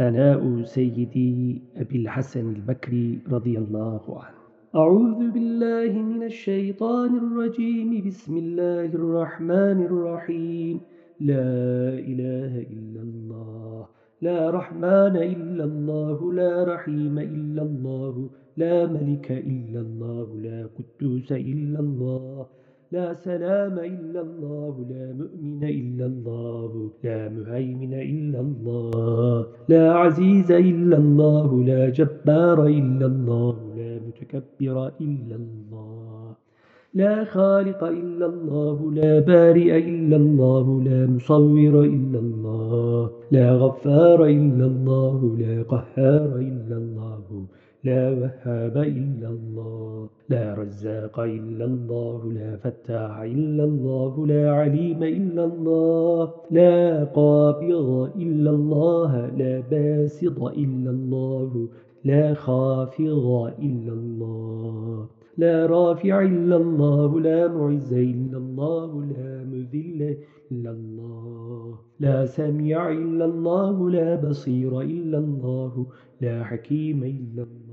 ثناء سيدي أبي الحسن البكري رضي الله عنه. أعوذ بالله من الشيطان الرجيم. بسم الله الرحمن الرحيم. لا إله إلا الله. لا رحمن إلا الله. لا رحيم إلا الله. لا ملك إلا الله. لا قدوس إلا الله. لا سلام إلا الله لا مؤمن إلا الله لا مهيمن إلا الله لا عزيز إلا الله لا جبار إلا الله لا متكبر إلا الله لا خالق إلا الله لا بارئ إلا الله لا مصور إلا الله لا غفار إلا الله لا قهار إلا الله لا وهاب إلا الله لا رزاق إلا الله لا فتاح إلا الله لا عليم إلا الله لا قابض إلا الله لا باسط إلا الله لا خافض إلا الله لا رافع إلا الله لا معز إلا الله لا مذل إلا الله لا سميع إلا الله لا بصير إلا الله لا حكيم إلا الله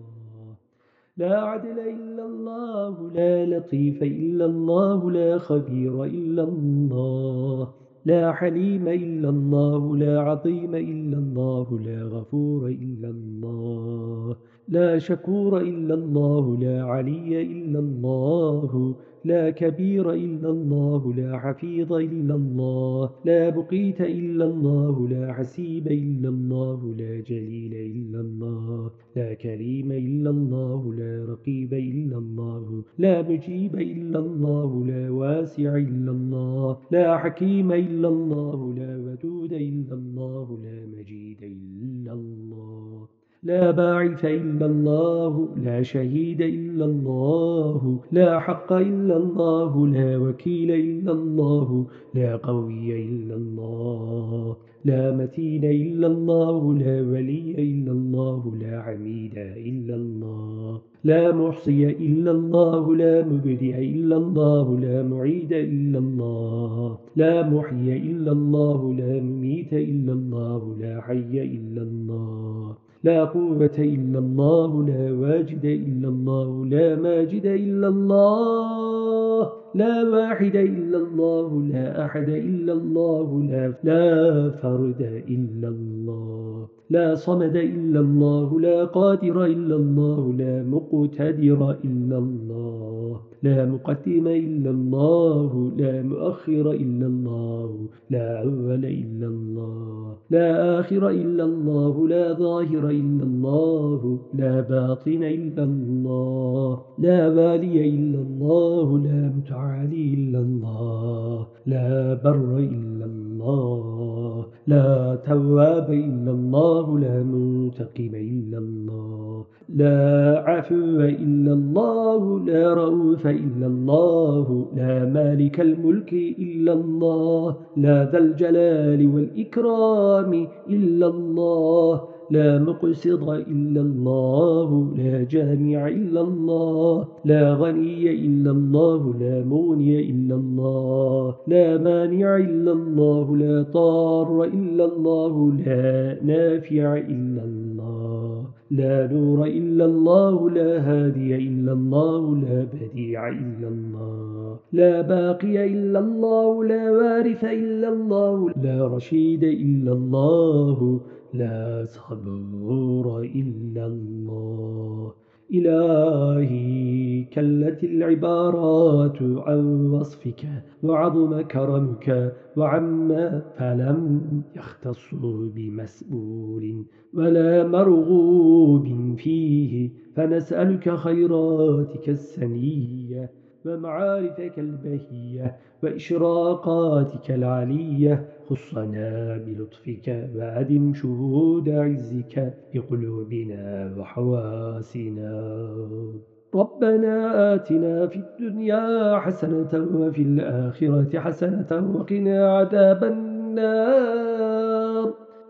لا عدل إلا الله لا لطيف إلا الله لا خبير إلا الله لا حليم إلا الله لا عظيم إلا الله لا غفور إلا الله لا شكور إلا الله لا علي إلا الله لا كبير إلا الله لا حفيظ إلا الله لا بقيت إلا الله لا حسيب إلا الله لا جليل إلا الله لا كريم إلا الله لا رقيب إلا الله لا مجيب إلا الله لا واسع إلا الله لا حكيم إلا الله لا ودود إلا الله لا مجيد إلا الله لا باعث إلا الله لا شهيد إلا الله لا حق إلا الله لا وكيل إلا الله لا قوي إلا الله لا متين إلا الله لا ولي إلا الله لا عميد إلا الله لا محصي إلا الله لا مبدع إلا الله لا معيد إلا الله لا محيي إلا الله لا مميت إلا الله لا حي إلا الله. لا قوة إلا الله لا واجد إلا الله لا ماجد إلا الله لا واحد إلا الله لا أحد إلا الله لا, لا فرد إلا الله لا صمد إلا الله لا قادر إلا الله لا مقتدر إلا الله لا مقدم إلا الله لا مؤخر إلا الله لا أول إلا الله لا آخر إلا الله لا ظاهر إلا الله لا باطن إلا الله لا والي إلا الله لا متعالي إلا الله لا بر إلا الله لا تواب إلا الله لا منتقم إلا الله. لا عفو إلا الله لا رؤوف إلا الله لا مالك الملك إلا الله لا ذا الجلال والإكرام إلا الله لا مقصد إلا الله لا جامع إلا الله لا غني إلا الله لا مغني إلا الله لا مانع إلا الله لا طار إلا الله لا نافع إلا الله لا نور إلا الله لا هادي إلا الله لا بديع إلا الله لا باقي إلا الله لا وارث إلا الله لا رشيد إلا الله لا صبور إلا الله. إلهي كلت العبارات عن وصفك وعظم كرمك وعما فلم يختصوا بمسؤول ولا مرغوب فيه فنسألك خيراتك السنية. ومعارفك البهية وإشراقاتك العلية خصنا بلطفك وعدم شهود عزك بقلوبنا وحواسنا. ربنا آتنا في الدنيا حسنة وفي الآخرة حسنة وقنا عذاب النار.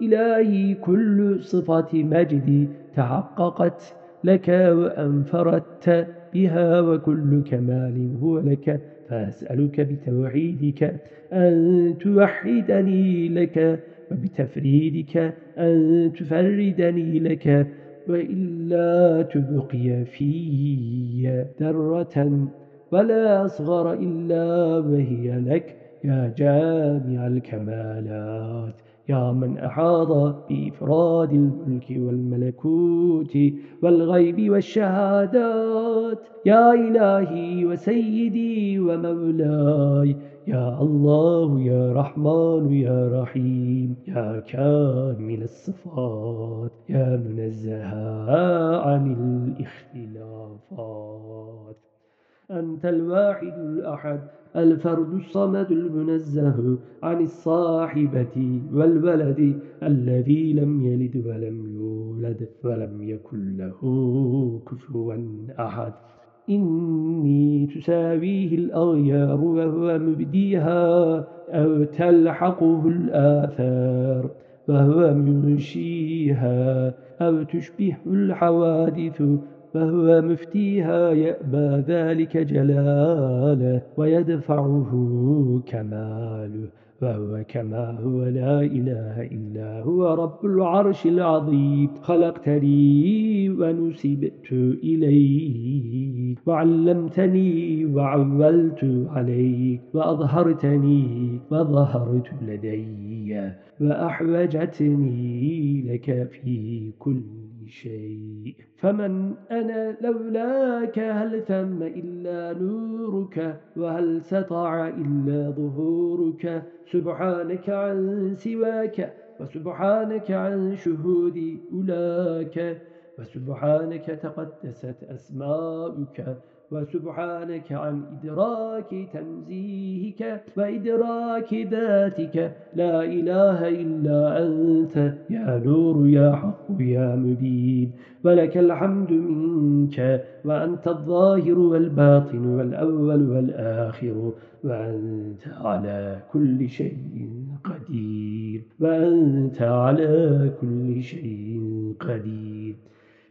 إلهي كل صفات مجد تحققت لك وأنفرت. بها وكل كمال هو لك فأسألك بتوحيدك أن توحدني لك وبتفريدك أن تفردني لك وإلا تبقي في درة ولا أصغر إلا وهي لك يا جامع الكمالات. يا من أحاط بإفراد الملك والملكوت والغيب والشهادات يا إلهي وسيدي ومولاي يا الله يا رحمن يا رحيم يا كامل الصفات يا منزها عن الاختلافات. أنت الواحد الأحد الفرد الصمد المنزه عن الصاحبة والولد الذي لم يلد ولم يولد ولم يكن له كفوا أحد. إني تساويه الأغيار وهو مبديها أو تلحقه الآثار وهو منشيها أو تشبه الحوادث فهو مفتيها يأبى ذلك جلاله ويدفعه كماله فهو كما هو لا إله إلا هو رب العرش العظيم خلقتني ونسبت إليك وعلمتني وعولت عليك وأظهرتني وظهرت لدي وأحوجتني لك في كل شيء. فمن أنا لولاك هل ثم إلا نورك؟ وهل سطع إلا ظهورك؟ سبحانك عن سواك وسبحانك عن شهود أولاك وسبحانك تقدست أسماؤك. وسبحانك عن إدراك تنزيهك وإدراك ذاتك. لا إله إلا أنت يا نور يا حق يا مبين. ولك الحمد منك وأنت الظاهر والباطن والأول والآخر وأنت على كل شيء قدير. وأنت على كل شيء قدير.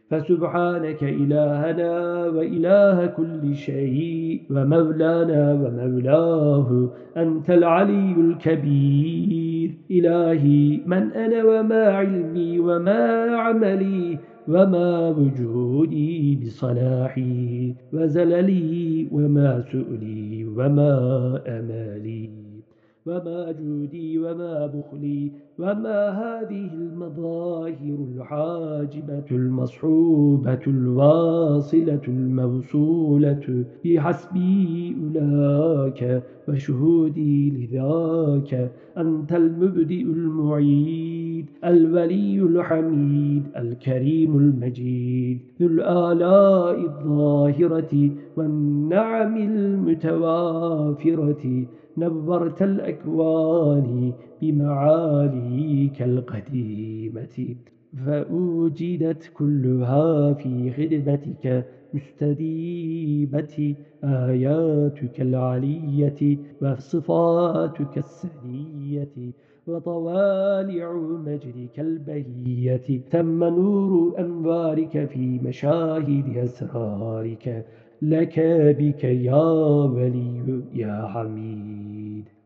فسبحانك إلهنا وإله كل شيء ومولانا ومولاه أنت العلي الكبير. إلهي من أنا وما علمي وما عملي وما وجودي بصلاحي وزللي وما سؤلي وما أمالي وما جودي وما بخلي وما هذه المظاهر الحاجبة المصحوبة الواصلة الموصولة بحسبي أولاك وشهودي لذاك أنت المبدئ المعيد الولي الحميد الكريم المجيد ذو الآلاء الظاهرة والنعم المتوافرة نبرت الأكوان بمعاليك القديمة فأوجدت كلها في خدمتك مستديبة آياتك العلية وصفاتك السنية وطوالع مجرك البهية تم نور أنوارك في مشاهد أسرارك. لك بك يا ولي يا حميد.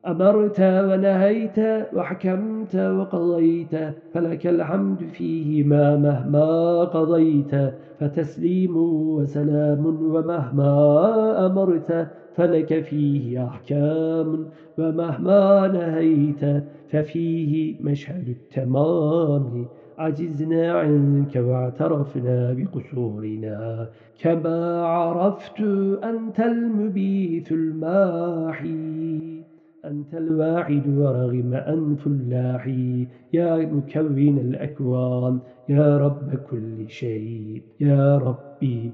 أمرت ونهيت وحكمت وقضيت فلك الحمد فيهما مهما قضيت. فتسليم وسلام ومهما أمرت فلك فيه أحكام ومهما نهيت. ففيه مشهد التمام عجزنا عنك واعترفنا بقصورنا. كما عرفت أنت المبيث الماحي. أنت الواحد ورغم أنف اللاحي يا مكون الأكوان. يا رب كل شيء. يا ربي.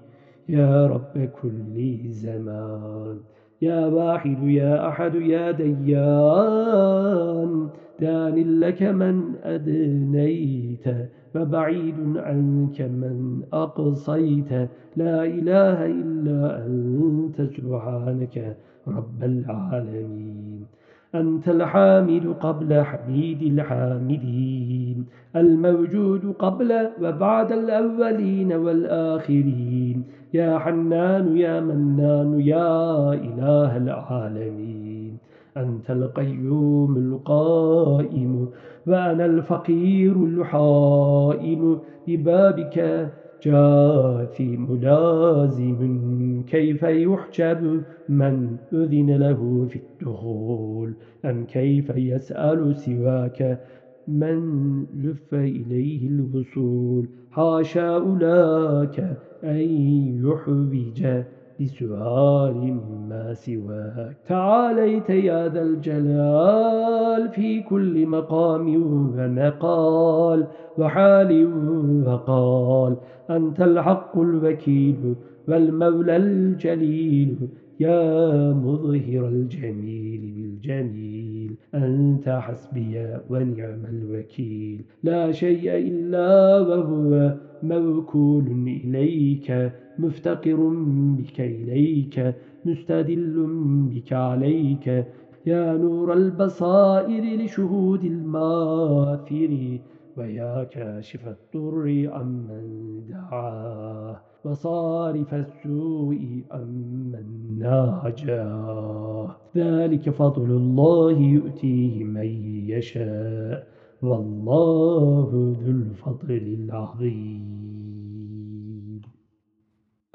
يا رب كل زمان. يا واحد يا أحد يا ديان. دان لك من أدنيت وبعيد عنك من أقصيت. لا إله إلا أنت سبحانك رب العالمين. أنت الحامد قبل حميد الحامدين الموجود قبل وبعد الأولين والآخرين. يا حنان يا منان يا إله العالمين. أنت القيوم القائم وأنا الفقير الحائم. ببابك جاثي ملازم كيف يحجب من أذن له في الدخول؟ أم كيف يسأل سواك من لف إليه الوصول؟ حاشا أولاك أن يحوج بسؤال ما سواك. تعاليت يا ذا الجلال في كل مقام ومقال وحال وقال. أنت الحق الوكيل والمولى الجليل. يا مظهر الجميل بالجميل. أنت حسبي ونعم الوكيل. لا شيء إلا وهو موكول إليك. مفتقر بك إليك مستدل بك عليك. يا نور البصائر لشهود الماثر ويا كاشف الضر عمن دعاه. وصارف السوء عمن ناجاه. ذلك فضل الله يؤتيه من يشاء. والله ذو الفضل العظيم.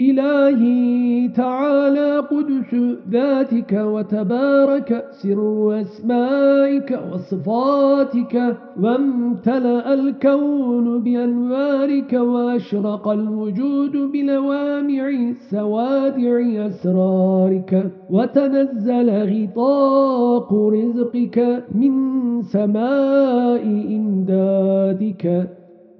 إلهي تعالى قدس ذاتك وتبارك سر أسمائك وصفاتك وامتلأ الكون بأنوارك وأشرق الوجود بلوامع سوادع أسرارك وتنزل غطاق رزقك من سماء إمدادك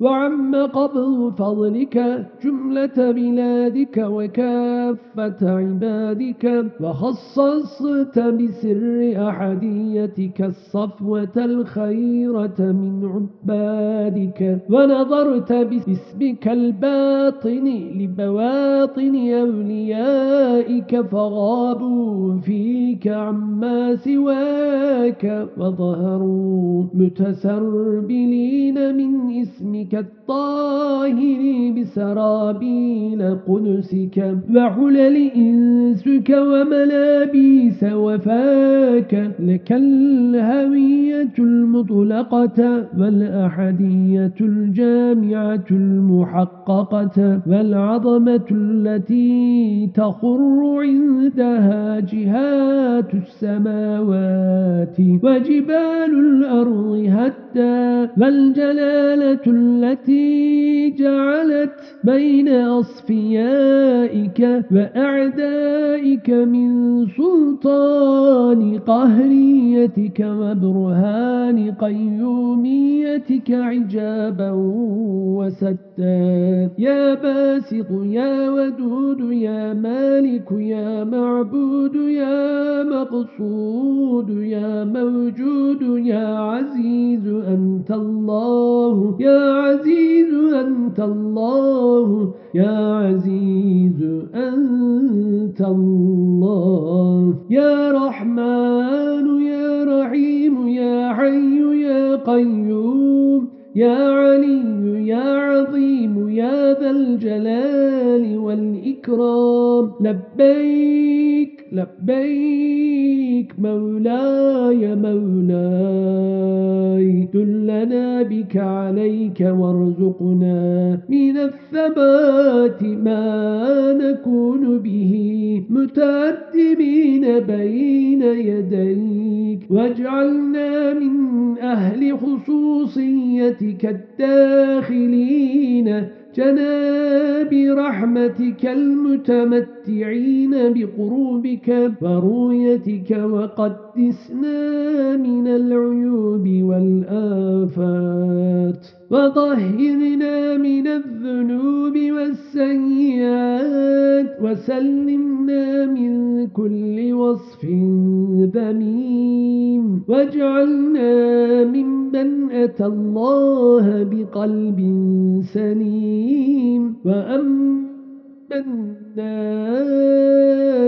وعم قبض فضلك جملة بلادك وكافة عبادك وخصصت بسر أحديتك الصفوة الخيرة من عبادك ونظرت باسمك الباطن لبواطن أوليائك فغابوا فيك عما سواك وظهروا متسربلين من اسمك كالطاهر بسرابيل قدسك وحلل إنسك وملابيس وفاك لك الهوية المطلقة والأحدية الجامعة المحققة والعظمة التي تخر عندها جهات السماوات وجبال الأرض حتى والجلالة التي جعلت بين أصفيائك وأعدائك من سلطان قهريتك وبرهان قيوميتك عجابا وستا. يا باسط يا ودود يا مالك يا معبود يا مقصود يا موجود يا عزيز أنت الله. يا عزيز أنت الله. يا عزيز أنت الله. يا رحمن يا رحيم يا حي يا قيوم. يا علي يا عظيم يا ذا الجلال والإكرام. لبيك لبيك مولاي مولاي. دلنا بك عليك وارزقنا من الثبات ما نكون به متأدبين بين يديك. واجعلنا من أهل خصوصيتك الداخلين جناب رحمتك المتمتعين بقروبك ورؤيتك وقدسنا من العيوب والآفات وطهرنا من الذنوب والسيئات وسلمنا من كل وصف ذميم واجعلنا ممن أتى الله بقلب سليم وأمنا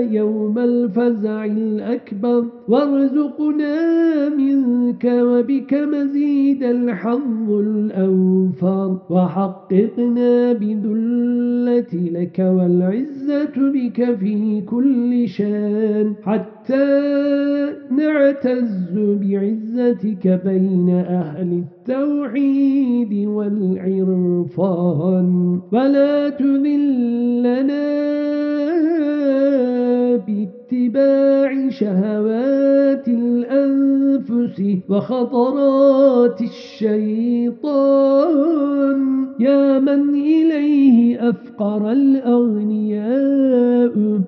يوم الفزع الأكبر. وارزقنا منك وبك مزيد الحظ الأوفر. وحققنا بذلة لك والعزة بك في كل شان. حتى نعتز بعزتك بين أهل التوحيد والعرفان. ولا تذلنا باتباع شهوات الأنفس وخطرات الشيطان. يا من إليه أفقر الأغنياء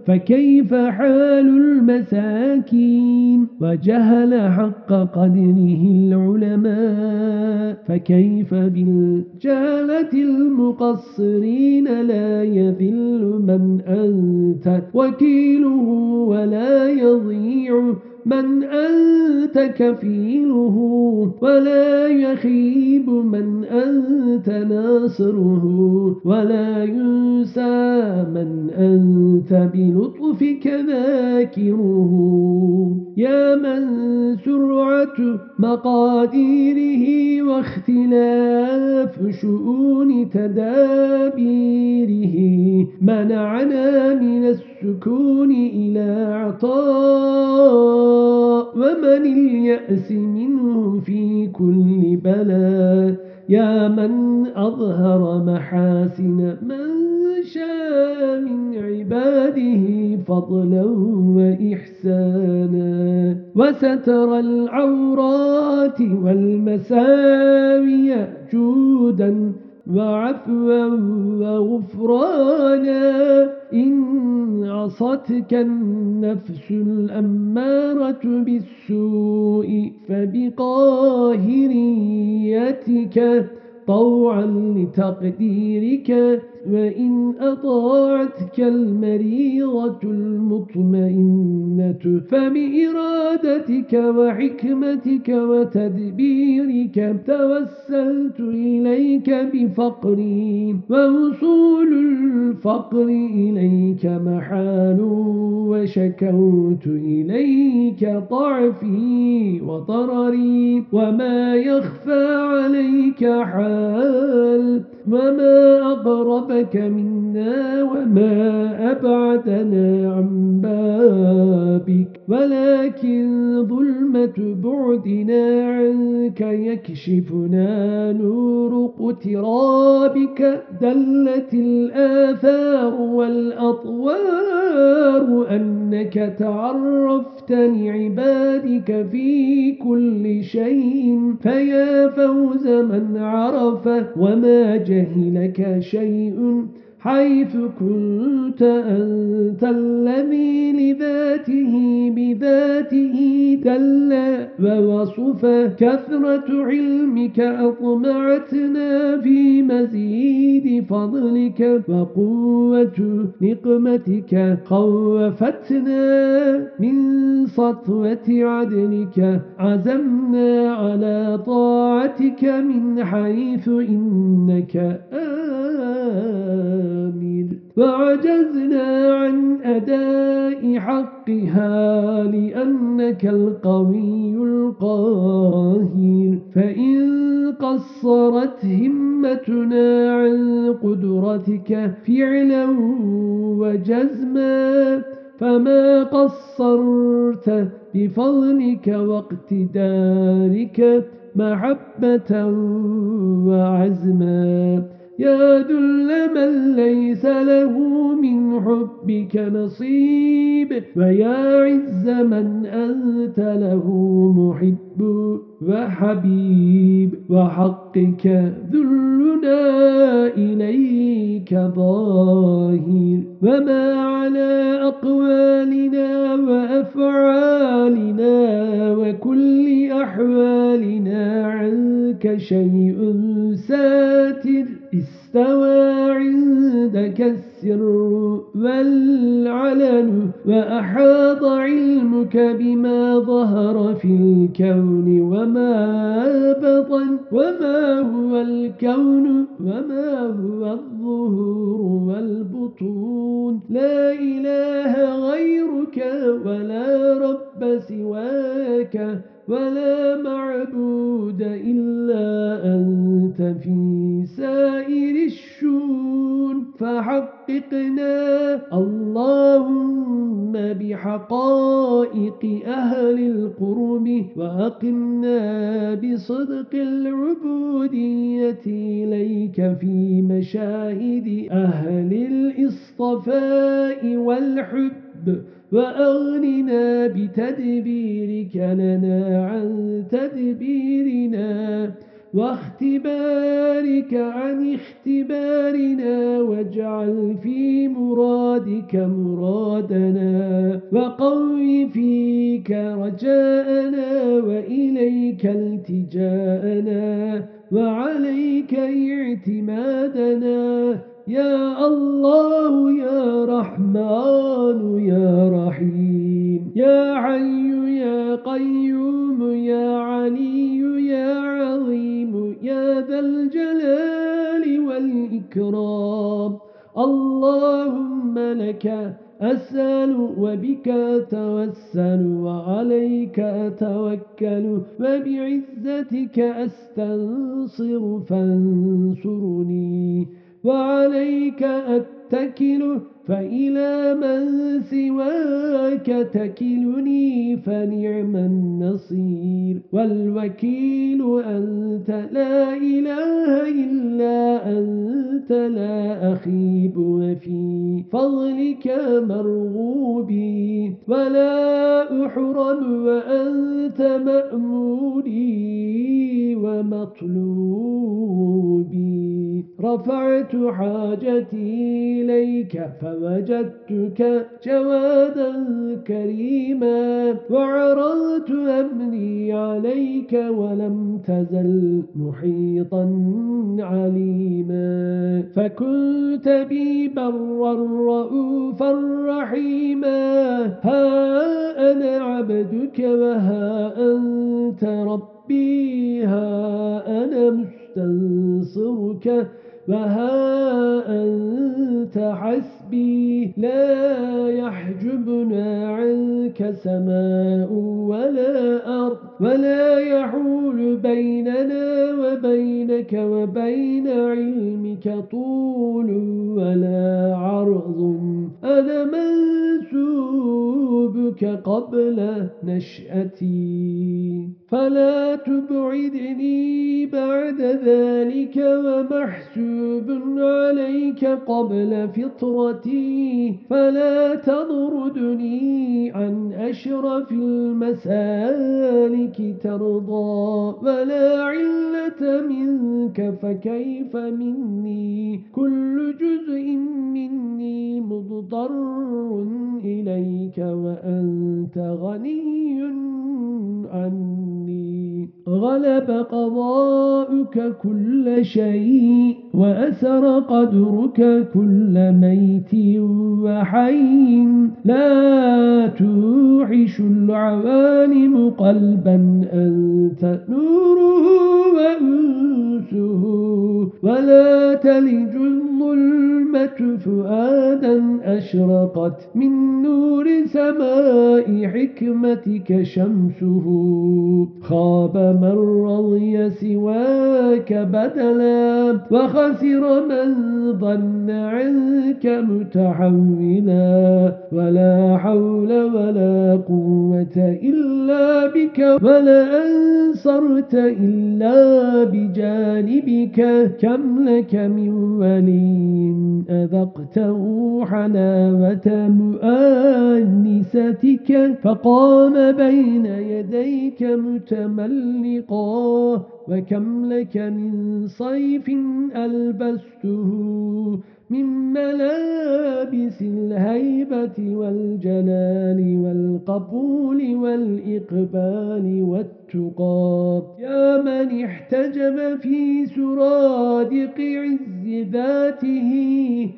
فكيف حال المساكين؟ وجهل حق قدره العلماء. فكيف بالجالة المقصرين لا يذل من أنت؟ وكيله ولا يضيع من أنت كفيله ولا يخيب من أنت ناصره ولا ينسى من أنت بلطفك ذاكره. يا من سرعة مقاديره واختلاف شؤون تدابيره منعنا من السكون إلى عطاء ومن اليأس منه في كل بلاء. يا من أظهر محاسن من شاء من عباده فضلا وإحسانا. وستر العورات والمساوي جودا وعفوا وغفرانا. إن عصتك النفس الأمارة بالسوء فبقاهريتك طوعا لتقديرك وإن أطاعتك المريضة المطمئنة فبإرادتك وحكمتك وتدبيرك توسلت إليك بفقري ووصول الفقر إليك محال وشكوت إليك ضعفي وضرري وما يخفى عليك حال وما أقربك منا وما أبعدنا عن بابك ولكن ظلمة بعدنا عنك يكشفنا نور اقترابك دلت الآثار والأطوار أنك تعرفت لعبادك في كل شيء فيا فوز من عرف وما جهلك شيء حيث كنت أنت الذي لذاته بذاته دل ووصف كثرة علمك أطمعتنا في مزيد فضلك وقوة نقمتك خوفتنا من سطوة عدلك عزمنا على طاعتك من حيث إنك آمن وعجزنا عن أداء حقها لأنك القوي القاهر. فإن قصرت همتنا عن قدرتك فعلا وجزما فما قصرت بفضلك واقتدارك محبة وعزما. يا ذل من ليس له من حبك نصيب ويا عز من أنت له محب وحبيب وحقك ذلنا إليك ظاهر وما على أقوالنا وأفعالنا وكل أحوالنا عنك شيء ساتر استوى عندك السر والعلن وأحاط علمك بما ظهر في الكون وما بطن وما هو الكون وما هو الظهور والبطون. لا إله غيرك ولا رب سواك. ولا معبود إلا أنت في سائر الشون فحققنا اللهم بحقائق أهل القرب وأقمنا بصدق العبودية إليك في مشاهد أهل الإصطفاء والحب. وأغننا بتدبيرك لنا عن تدبيرنا واختبارك عن اختبارنا واجعل في مرادك مرادنا وقوي فيك رجاءنا وإليك التجاءنا وعليك اعتمادنا. يا الله يا رحمن يا رحيم يا حي يا قيوم يا علي يا عظيم يا ذا الجلال والإكرام. اللهم لك أسأل وبك أتوسل وعليك أتوكل وبعزتك أستنصر فانصرني. وعليك أتكل فإلى من سواك تكلني فنعم النصير والوكيل أنت لا إله إلا أنت لا أخيب وفي فضلك مرغوبي ولا أحرم وأنت مأمولي ومطلوبي رفعت حاجتي إليك فوجدتك جوادا كريما وعرضت أمري عليك ولم تزل محيطا عليما فكنت بي برا رؤوفا رحيما ها أنا عبدك وها أنت ربي ها أنا مستنصرك وها أنت حسبي لا يحجبنا عنك سماء ولا أرض ولا يحول بيننا وبينك وبين علمك طول ولا عرض أنا منسوبك قبل نشأتي. فلا تبعدني بعد ذلك ومحسوب عليك قبل فطرتي. فلا تضردني عن أشرف المسالك ترضى ولا علة منك فكيف مني؟ كل جزء مني مضطر إليك وأنت غني عني. غلب قضاؤك كل شيء وأسر قدرك كل ميت وحي. لا توحش العوالم قلبا أنت نوره وأنسه. ولا تلج الظلمة فؤادا أشرقت من نور سماء. حكمتك شمسه. خاب من رضي سواك بدلا وخسر من ظن عنك متحولا. ولا حول ولا قوة إلا بك ولا أنصرت إلا بجانبك. كم لك من ولي أذقته حلاوة مؤنستك فقام بين يديك متملقا وكم لك من صيف ألبسته من ملابس الهيبة والجلال والقبول والإقبال والتقى يا من احتجب في سرادق عز ذاته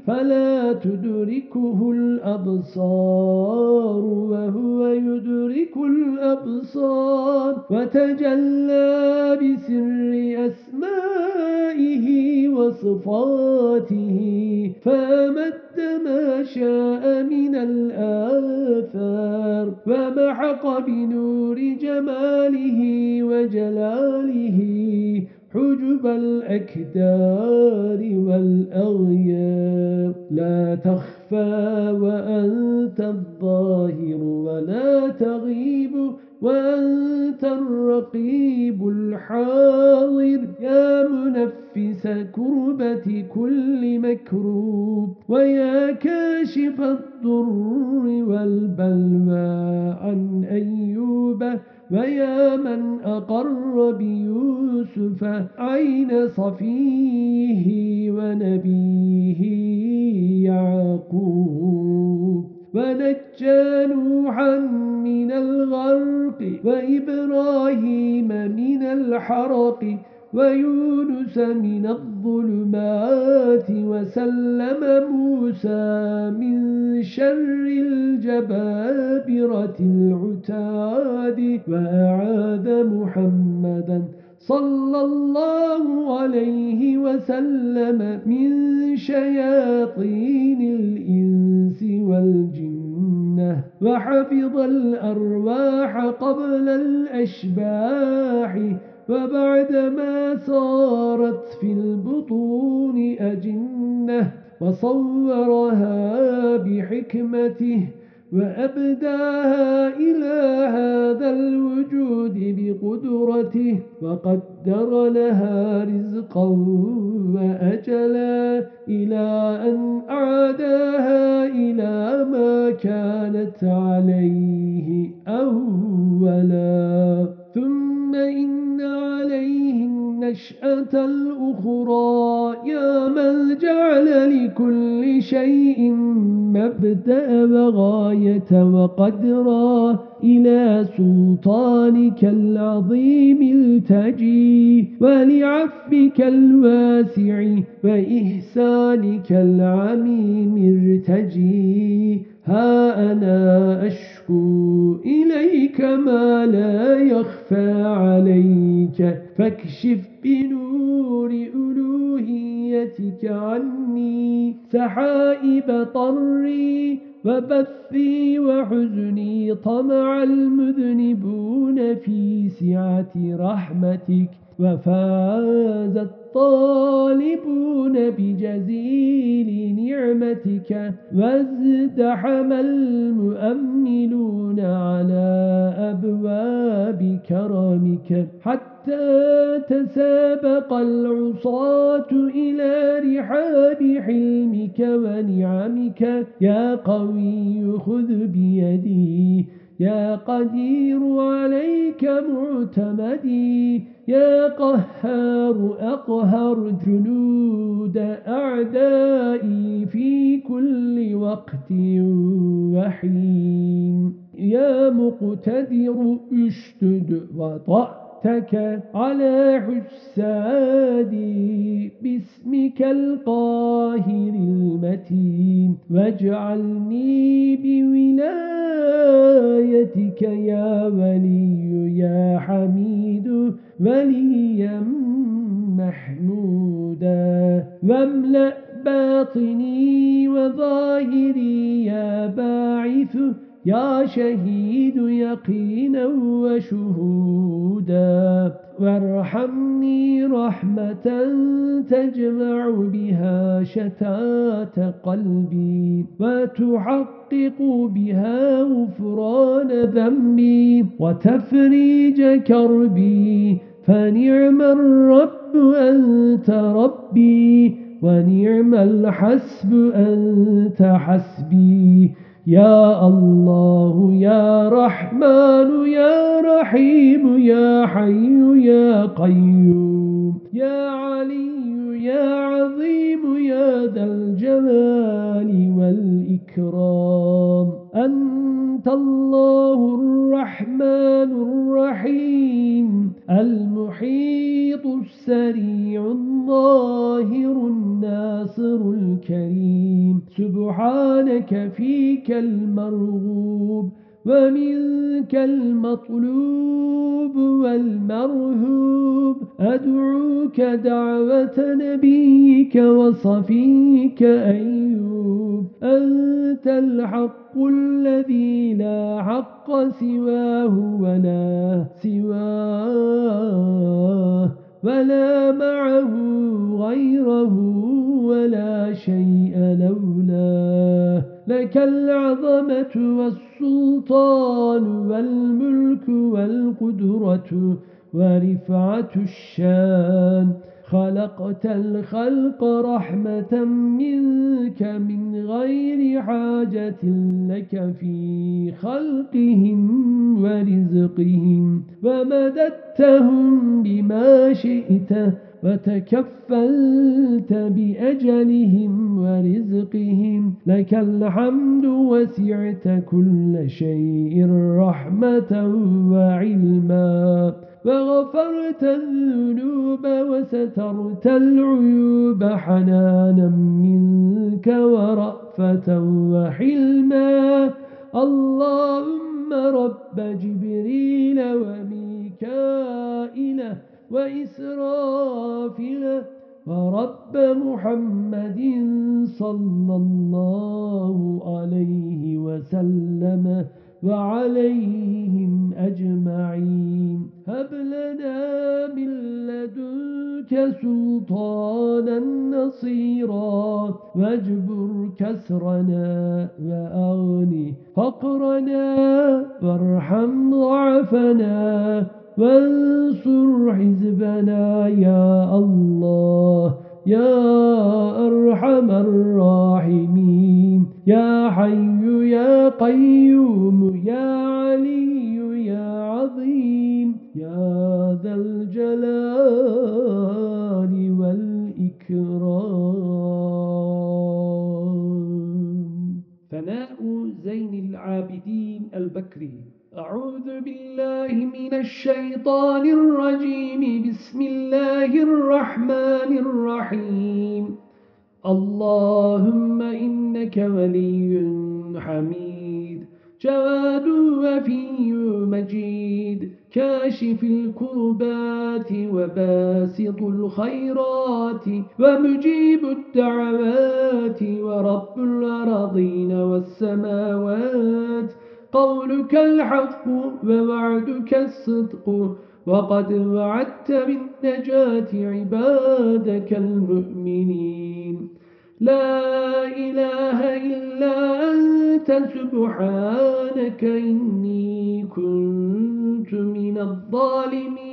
فلا تدركه الأبصار وهو يدرك الأبصار. وتجلى بسر أسمائه وصفاته فمد ما شاء من الآثار. ومحق بنور جماله وجلاله حجب الأكدار والأغيار. لا تخفى وأنت الظاهر ولا تغيب وأنت الرقيب الحاضر. يا منفس كربة كل مكروب ويا كاشف الضر والبلوى. عن أيوب ويا من أقر بيوسف عين صفيه ونبيه يعقوب ونجى نوحا من الغرق وإبراهيم من الحرق ويونس من الظلمات وسلم موسى من شر الجبابرة العتاد وأعاد محمدا صلى الله عليه وسلم من شياطين الإنس والجنة وحفظ الأرواح قبل الأشباح وبعدما صارت في البطون أجنة وصورها بحكمته وأبداها إلى هذا الوجود بقدرته وقدر لها رزقا وأجلا إلى أن أعداها إلى ما كانت عليه أولا. ثم إن عليه النشأة الأخرى. يا من جعل لكل شيء مبدأ وغاية وقدرا إلى سلطانك العظيم التجي ولعفك الواسع وإحسانك العميم ارتجي. ها أنا أشكو إليك ما لا يخفى عليك. فاكشف بنور ألوهيتك عني سحائب طري وبثي وحزني طمع المذنبون في سعة رحمتك. وفاز الطالبون بجزيل نعمتك وازدحم المؤملون على أبواب كرمك حتى تسابق العصاة إلى رحاب حلمك ونعمك. يا قوي خذ بيدي. يا قدير عليك معتمدي يا قهار أقهر جنود أعدائي في كل وقت وحين. يا مقتدر اشتد وطأ وقتك على حسادي باسمك القاهر المتين. واجعلني بولايتك يا ولي يا حميد وليا محمودا واملأ باطني وظاهري يا باعث يا شهيد يقينا وشهودا وارحمني رحمة تجمع بها شتات قلبي وتحقق بها غفران ذنبي وتفريج كربي فنعم الرب أنت ربي ونعم الحسب أنت حسبي. يا الله يا رحمن يا رحيم يا حي يا قيوم يا علي يا عظيم يا ذا الجلال والإكرام. أنت الله الرحمن الرحيم المحيط السريع الظاهر الناصر الكريم. سبحانك فيك المرغوب ومنك المطلوب والمرهوب. أدعوك دعوة نبيك وصفيك أيوب. أنت الحق الذي لا حق سواه ولا سواه. ولا معه غيره ولا شيء لولاه لك العظمة والسلطان والملك والقدرة ورفعة الشان. خلقت الخلق رحمة منك من غير حاجة لك في خلقهم ورزقهم ومددتهم بما شئت وتكفلت بأجلهم ورزقهم لك الحمد وسعت كل شيء رحمة وعلما وغفرت الذنوب وسترت العيوب حنانا منك ورأفة وحلما. اللهم رب جبريل وميكائيل وإسرافيل ورب محمد صلى الله عليه وسلم وعليهم أجمعين. هب لنا من لدنك سلطانا نصيرا واجبر كسرنا وأغني فقرنا وارحم ضعفنا وانصر حزبنا يا الله يا أرحم الراحمين يا حي يا قيوم يا علي يا عظيم يا ذا الجلال والإكرام. ثناء زين العابدين البكري أعوذ بالله من الشيطان الرجيم. بسم الله الرحمن الرحيم. اللهم إنك ولي حميد. جواد وفي مجيد. كاشف الكربات وباسط الخيرات ومجيب الدعوات ورب الأرضين والسماوات. قولك الحق ووعدك الصدق وقد وعدت بالنجاة عبادك المؤمنين. لا إله إلا أنت سبحانك إني كنت من الظالمين.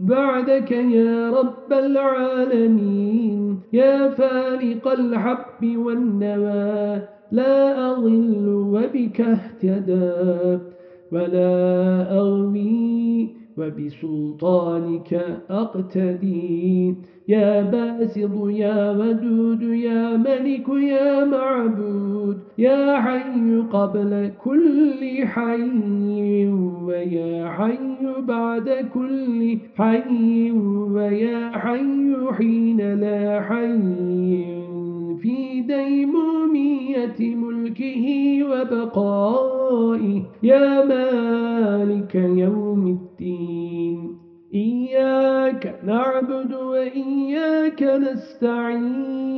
بعدك يا رب العالمين يا فالق الحب والنوى لا أضل وبك اهتدى ولا أغوي وبسلطانك أقتدي. يا باسط يا ودود يا ملك يا معبود يا حي قبل كل حي ويا حي بعد كل حي ويا حي حين لا حي. في ديمومية ملكه وبقائه. يا مالك يوم الدين إياك نعبد وإياك نستعين.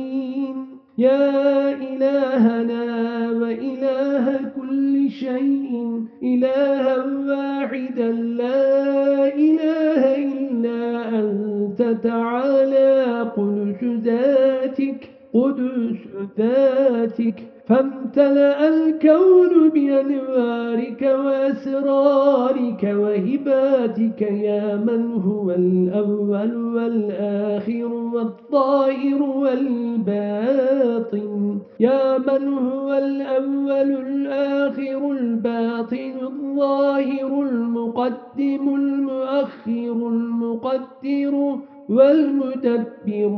يا إلهنا وإله كل شيء إلها واحدا لا إله إلا أنت تعالى قدس ذاتك قدس ذاتك فامتلأ الكون بأنوارك وأسرارك وهباتك يا من هو الأول والآخر والظاهر والباطن. يا من هو الأول الآخر الباطن الظاهر المقدم المؤخر المقدر والمدبر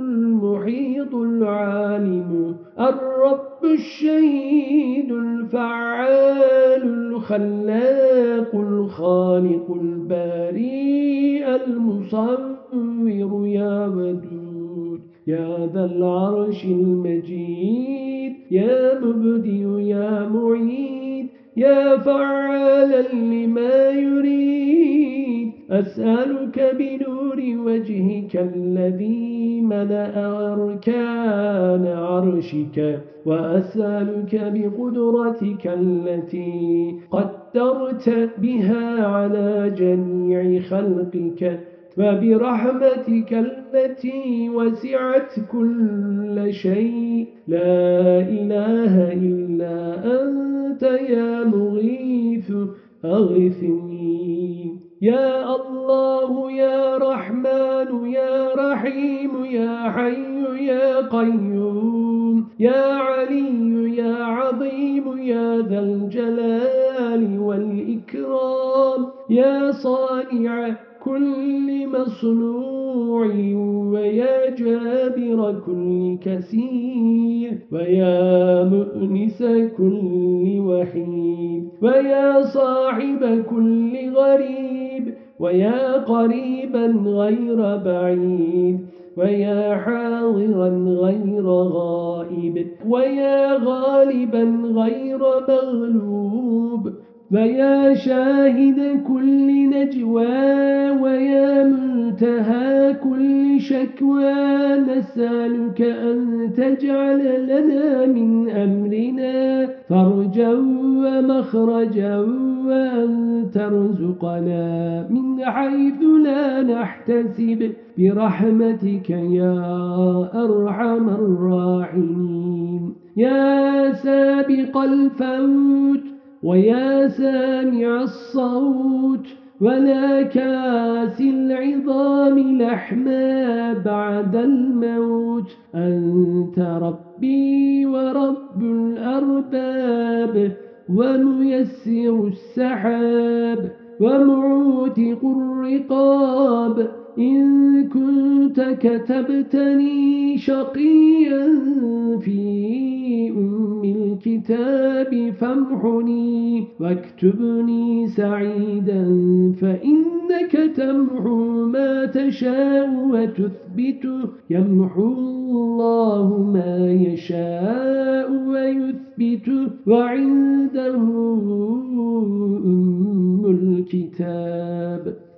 المحيط العالم الرب الشهيد الفعال الخلاق الخالق الباري المصور يا ودود يا ذا العرش المجيد يا مبدئ يا معيد يا فعالا لما يريد. أسألك بنور وجهك الذي ملأ أركان عرشك وأسألك بقدرتك التي قدرت بها على جميع خلقك وبرحمتك التي وسعت كل شيء. لا إله إلا أنت يا مغيث أغثني. يا الله يا رحمن يا رحيم يا حي يا قيوم يا علي يا عظيم يا ذا الجلال والإكرام يا صانع كل مصنوع ويا جابر كل كثير ويا مؤنس كل وحيد ويا صاحب كل غريب ويا قريبا غير بعيد ويا حاضرا غير غائب ويا غالبا غير مغلوب ويا شاهد كل نجوى ويا منتهى كل شكوى نسألك أن تجعل لنا من أمرنا فرجا ومخرجا وأن ترزقنا من حيث لا نحتسب. برحمتك يا أرحم الراحمين. يا سابق الفوت ويا سامع الصوت ولا كاس العظام لحما بعد الموت. أنت ربي ورب الأرباب وميسر السحاب ومعوتق الرقاب. إن كنت كتبتني شقيا في أم الكتاب فامحني واكتبني سعيدا فإنك تمحو ما تشاء وتثبت. يمحو الله ما يشاء ويثبت. وعنده أم الكتاب.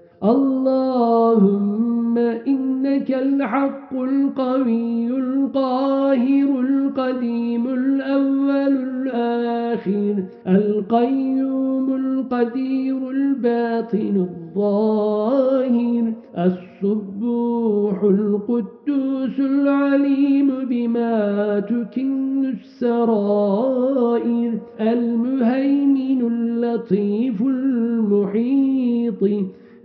اللهم إنك الحق القوي القاهر القديم الأول الآخر القيوم القدير الباطن الظاهر الصبوح القدوس العليم بما تكن السرائر المهيمن اللطيف المحيط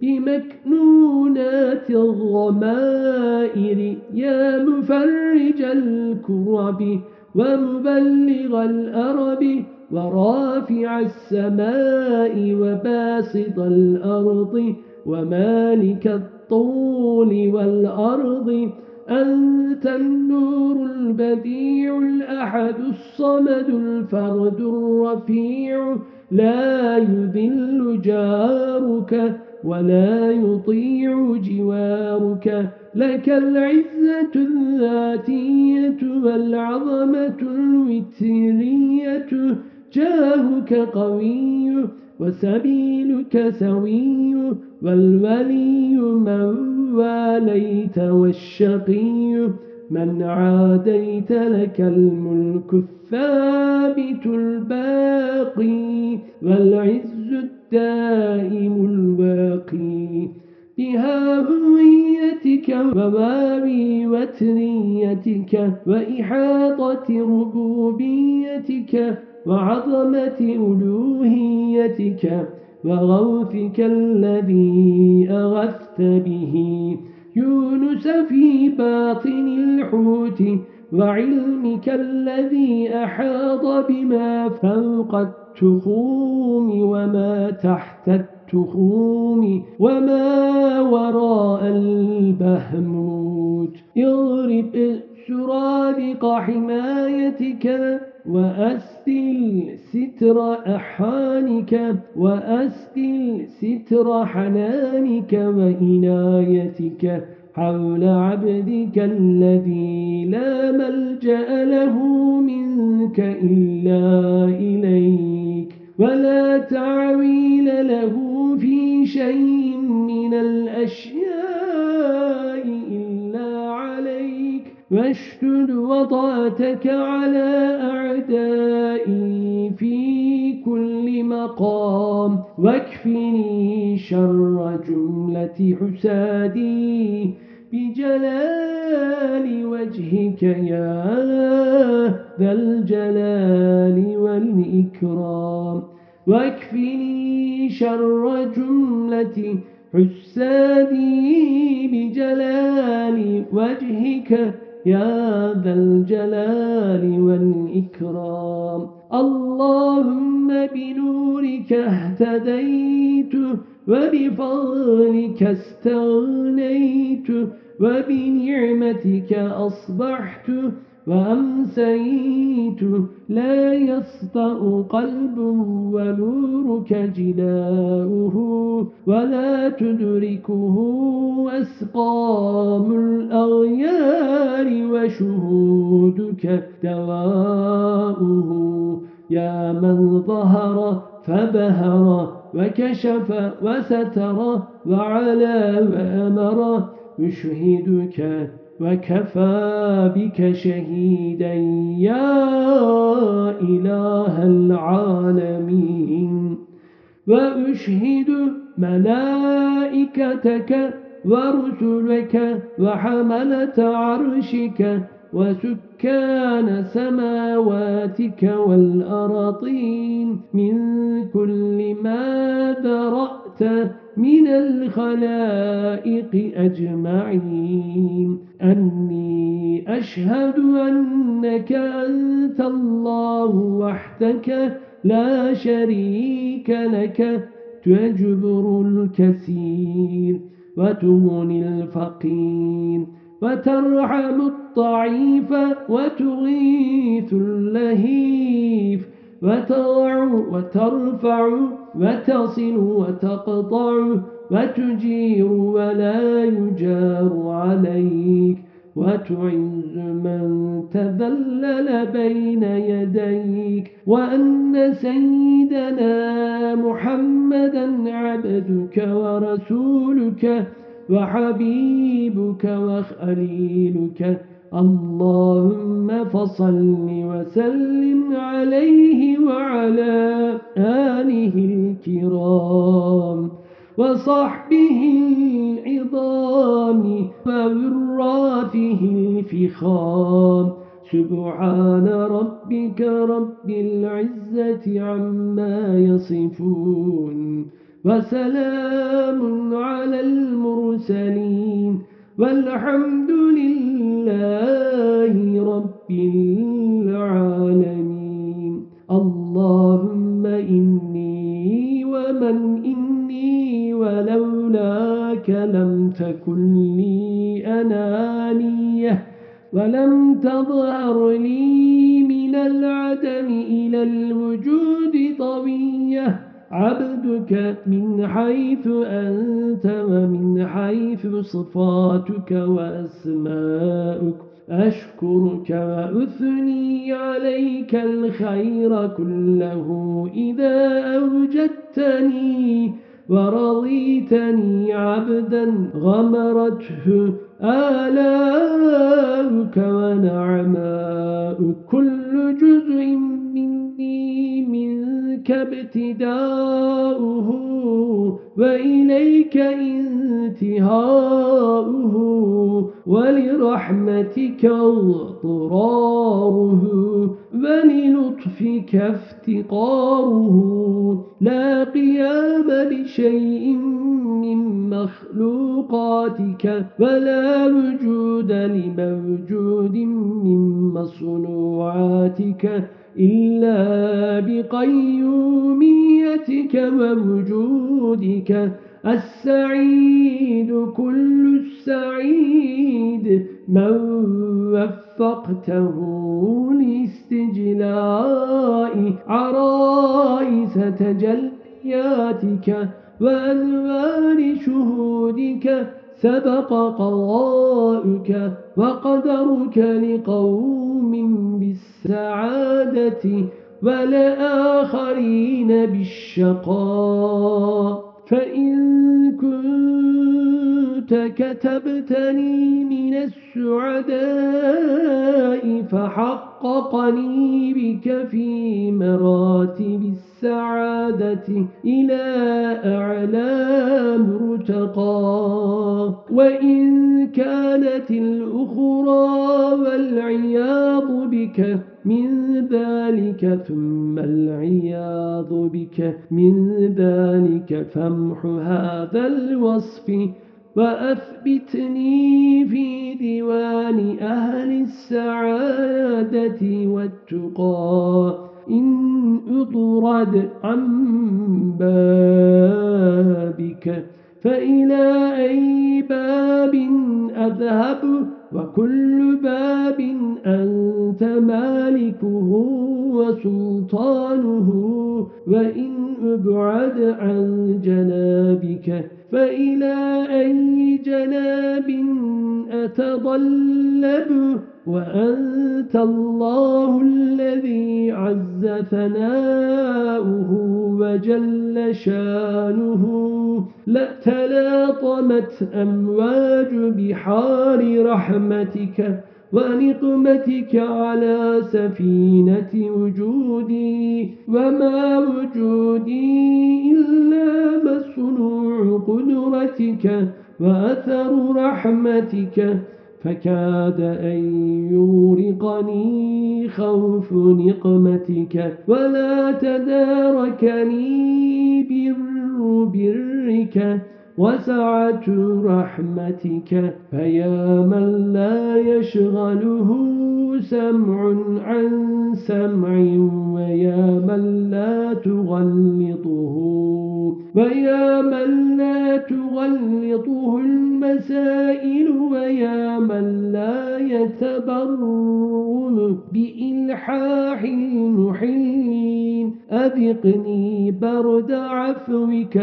بمكنونات الضمائر يا مفرج الكرب ومبلغ الأرب ورافع السماء وباسط الأرض. ومالك الطول والأرض. أنت النور البديع الأحد الصمد الفرد الرفيع. لا يذل جارك ولا يطيع جوارك لك العزة الذاتية والعظمة الوترية جاهك قوي وسبيلك سوي والولي من واليت والشقي من عاديت لك الملك الثابت الباقي والعز الدائم الواقي بها هويتك وواوي وتريتك وإحاطة ربوبيتك وعظمة ألوهيتك وغوثك الذي أغثت به يونس في باطن الحوت وعلمك الذي أحاط بما فوق التخوم وما تحت التخوم وما وراء البهموت. اغرب سرادق حمايتك وأسدل ستر أحانك وأسدل ستر حنانك وإنايتك. حول عبدك الذي لا ملجأ له منك إلا إليك ولا تعويل له في شيء من الأشياء إلا عليك واشتد وضعتك على أعدائي في كل مقام واكفني شر جملة حسادي. بجلال وجهك يا ذا الجلال والإكرام. واكفني شر جملة حسادي بجلال وجهك يا ذا الجلال والإكرام. اللهم بنورك اهتديت وبفضلك استغنيت وبنعمتك أصبحت وأمسيت لا يسطأ قلب ونورك جلاؤه ولا تدركه أسقام الأغيار وشهودك دواؤه يا من ظهر فبهر وكشف وستر وعلى وأمر يشهدك وكفى بك شهيدا يا إله العالمين. وأشهد ملائكتك ورسلك وحملة عرشك وسكان سماواتك والأرضين من كل ما ذرأت من الخلائق أجمعين. أني أشهد أنك أنت الله وحدك لا شريك لك. تجبر الكثير وتغني الفقير وترحم الضعيف وتغيث اللهيف وتضع وترفع وتصل وتقطع وتجير ولا يجار عليك وتعز من تذلل بين يديك وأن سيدنا محمدا عبدك ورسولك وحبيبك وخليلك اللهم فصل وسلم عليه وعلى آله الكرام وصحبه العظام ووراثه الفخام. سبحان ربك رب العزة عما يصفون وسلام على المرسلين. والحمد لله رب العالمين. اللهم إني ومن إني ولولاك لم تكن لي أنانية ولم تظهر لي من العدم إلى الوجود طوية. عبدك من حيث أنت ومن حيث صفاتك وأسماؤك. أشكرك وأثني عليك الخير كله إذا أوجدتني ورضيتني عبدا غمرته. آلاؤك ونعماؤك. كل جزء مني منك ابتداؤه وإليك انتهاؤه ولرحمتك اضطراره وللطفك افتقاره لا قيام لشيء من مخلوقاتك ولا وجود لموجود من مصنوعاتك إلا بقيوميتك ووجودك. السعيد كل السعيد. من وفقته لاستجلاء عرائس تجلياتك وأنوار شهودك. سبق قضاؤك وقدرك لقوم بالسعادة ولآخرين بالشقاء. فإن كنت كتبتني من السعداء فحققني بك في مراتب السعادة إلى أعلى مرتقى. وإن كانت الأخرى والعياض بك من ذلك ثم العياض بك من ذلك فامح هذا الوصف وأثبتني في ديوان أهل السعادة والتقى إن أطرد عن بابك فإلى أي باب أذهب وكل باب أنت مالكه وسلطانه وإن أبعد عن جنابك فإلى أي جناب أتضلب وأنت الله الذي عز ثناؤه وجل شأنه. لا تلاطمت أمواج بحار رحمتك ونقمتك على سفينة وجودي. وما وجودي إلا مصنوع قدرتك وأثر رحمتك. فكاد أن يورقني خوف نقمتك ولا تداركني بر برك وسعة رحمتك فيا من لا يشغله سمع عن سمع ويا من لا تغلطه ويا من لا تغلطه المسائل ويا من لا يتبرم بإلحاح المحلين أذقني برد عفوك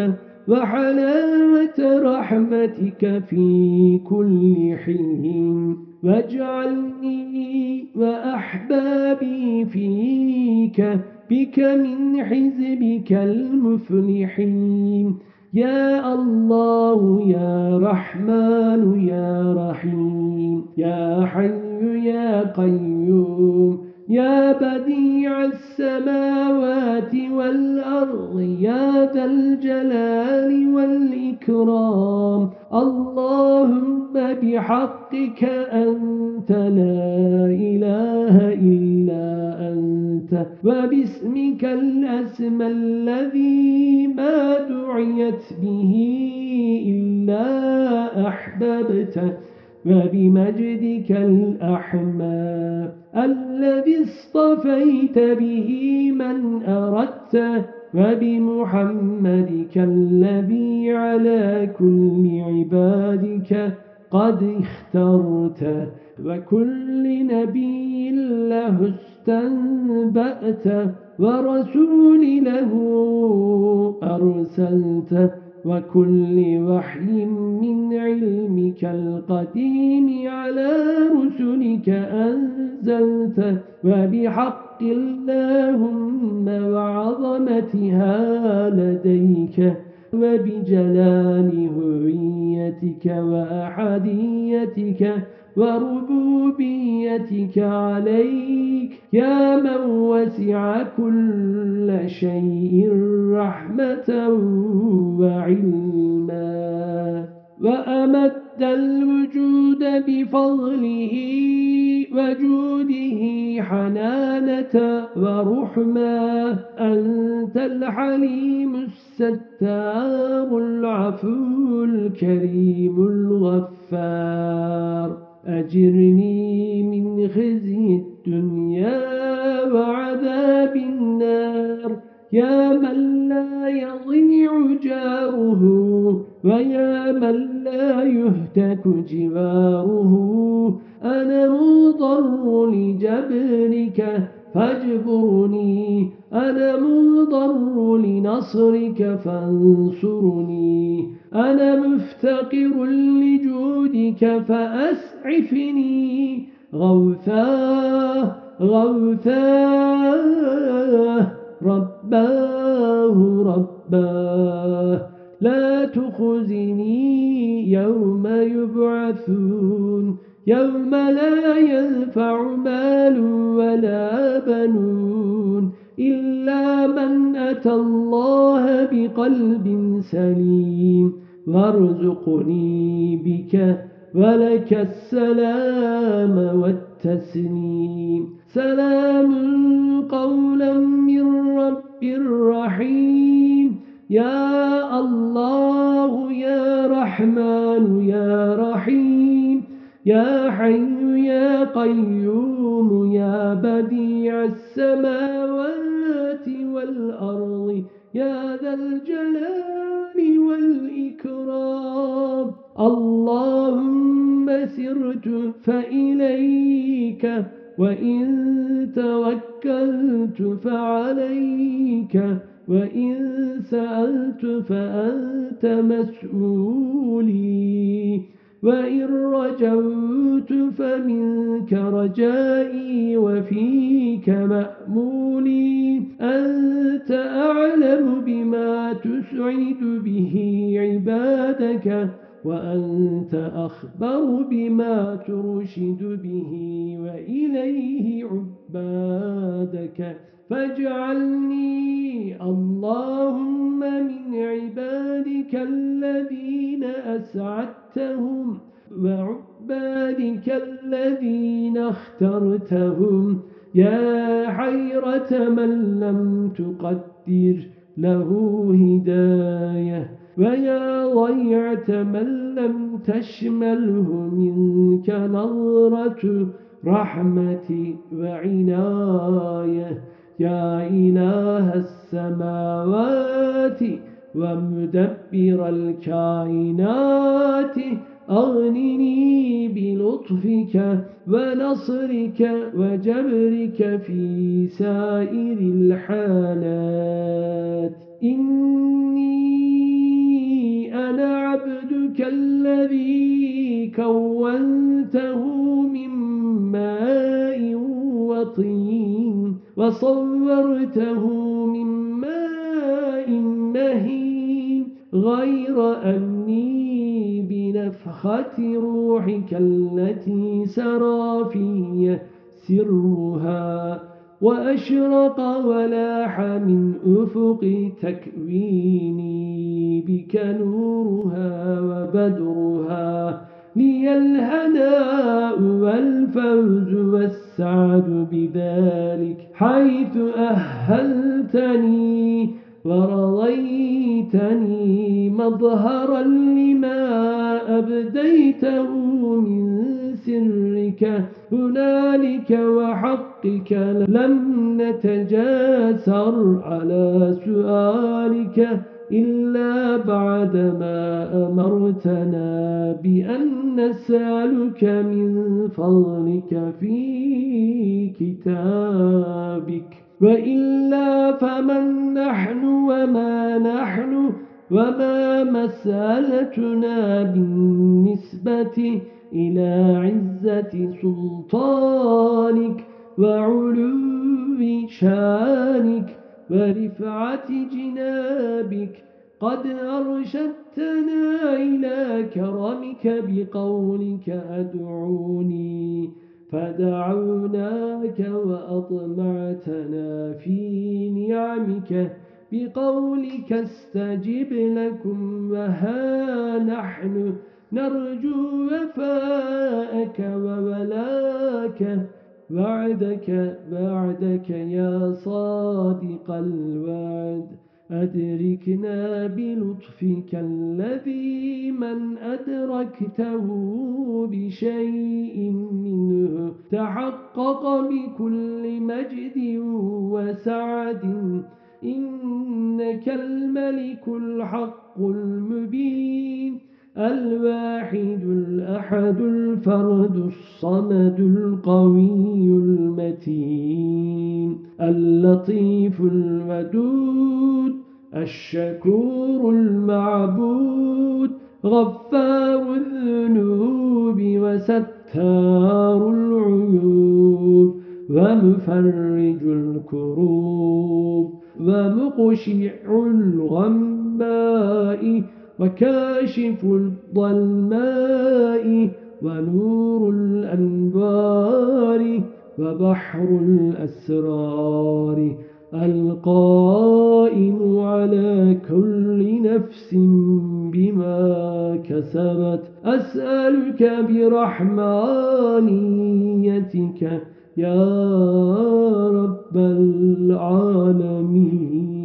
وحلاوة رحمتك في كل حين واجعلني وأحبابي فيك بك من حزبك المفلحين. يا الله يا رحمن يا رحيم. يا حي يا قيوم. يا بديع السماوات والأرض يا ذا الجلال والإكرام. اللهم بحقك أنت لا إله إلا أنت وباسمك الأسمى الذي ما دعيت به إلا أحببته وبمجدك الأحمى الذي اصطفيت به من أردت وبمحمدك الذي على كل عبادك قد اخترت وكل نبي له استنبأت ورسول له أرسلت وكل وحي من علمك القديم على رسلك أنزلت وبحق اللهم وعظمتها لديك وبجلال هويتك وأحديتك وربوبيتك عليك يا من وسع كل شيء رحمة وعلما وأمد الوجود بفضله وجوده حنانة ورحمة. أنت الحليم الستار العفو الكريم الغفار. أجرني من خزي الدنيا وعذاب النار. يا من لا يضيع جاره ويا من لا يهتك جواره. أنا مضر لجبرك فاجبرني. أنا مضر لنصرك فانصرني. أنا مفتقر لجودك فأسعفني. غوثاه غوثاه رباه رباه. لا تخزني يوم يبعثون. يوم لا ينفع مال ولا بنون. إلا من أتى الله بقلب سليم وارزقني بك ولك السلام والتسليم سلام قولا من رب رحيم يا الله يا رحمن يا رحيم يا حي يا قيوم يا بديع السماوات والأرض يا ذا الجلال والإكرام. اللهم سرت فإليك وإن توكلت فعليك وإن سألت فأنت مسؤولي. وإن رجوت فمنك رجائي وفيك مأمولي أنت أعلم بما تسعد به عبادك وأنت أخبر بما ترشد به وإليه عبادك فاجعلني اللهم من عبادك الذين أسعدتهم وعبادك الذين اخترتهم. يا حيرة من لم تقدر له هداية ويا ضيعة من لم تشمله منك نظرة رحمة وعناية. يا إله السماوات ومدبر الكائنات أغنني بلطفك ونصرك وجبرك في سائر الحالات. إني أنا عبدك الذي كونته من ماء وطين. وصورته من ماء مهين غير أني بنفخة روحك التي سرى في سرها وأشرق ولاح من أفق تكويني بك نورها وبدرها لي الهناء والفوز والسعد بذلك حيث أهلتني ورضيتني مظهرا لما أبديته من سرك. هنالك وحقك لم نتجاسر على سؤالك. إلا بعدما أمرتنا بأن نسألك من فضلك في كتابك. وإلا فمن نحن وما نحن وما مسألتنا بالنسبة إلى عزة سلطانك وعلو شانك. ورفعة جنابك قد أرشدتنا إلى كرمك بقولك أدعوني فدعوناك وأطمعتنا في نعمك. بقولك استجب لكم وها نحن نرجو وفاءك وولاك. وعدك وعدك يا صادق الوعد. أدركنا بلطفك الذي من أدركته بشيء منه. تحقق بكل مجد وسعد. إنك الملك الحق المبين. الواحد الأحد الفرد الصمد القوي المتين اللطيف الودود الشكور المعبود غفار الذنوب وستار العيوب ومفرج الكروب ومقشع الغماء وكاشف الظلماء ونور الأنبار وبحر الأسرار القائم على كل نفس بما كسبت. أسألك برحمانيتك يا رب العالمين.